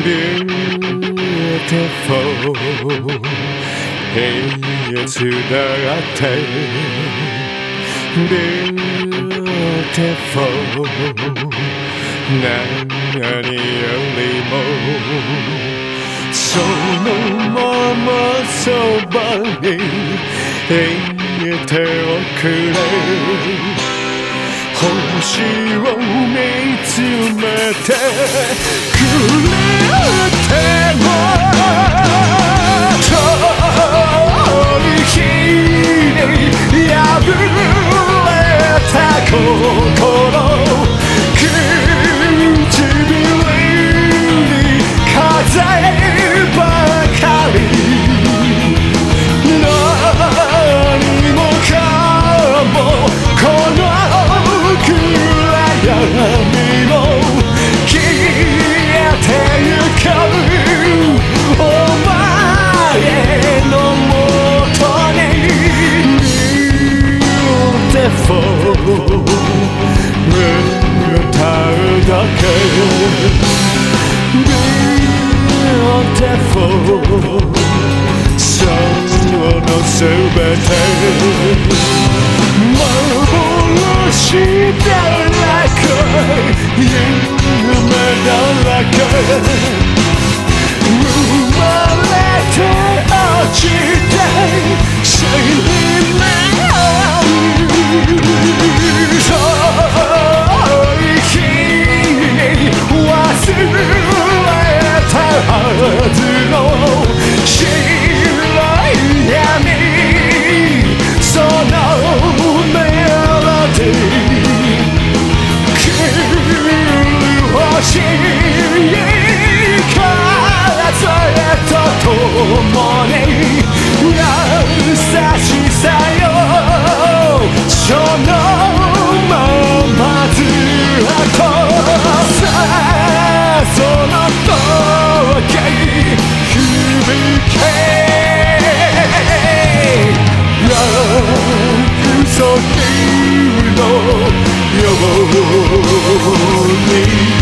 beautiful 平熱だって beautiful. 何よりもそのままそばにいておくれ星を見つめてくれても Beautiful 歌うだけ Beautiful そのすべて幻だらけ夢だらけように「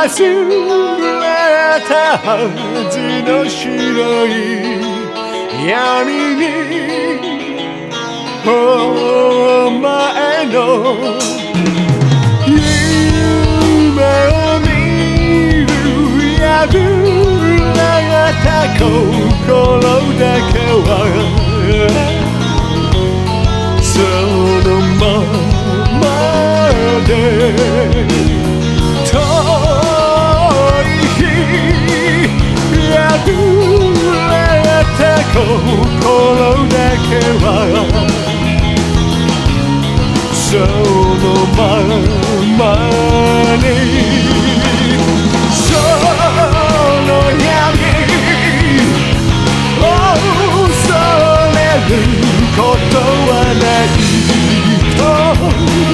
忘れたはずの白い闇にお前の夢を見る破れた心だけその闇恐れることはないと思う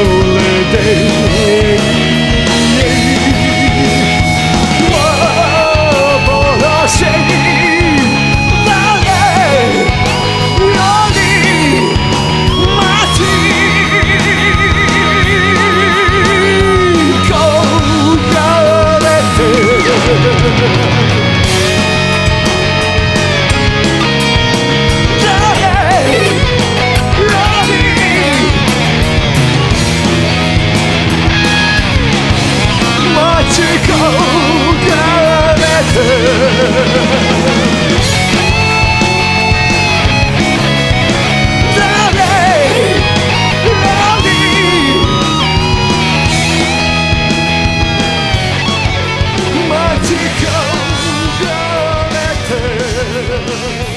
それ Let's go.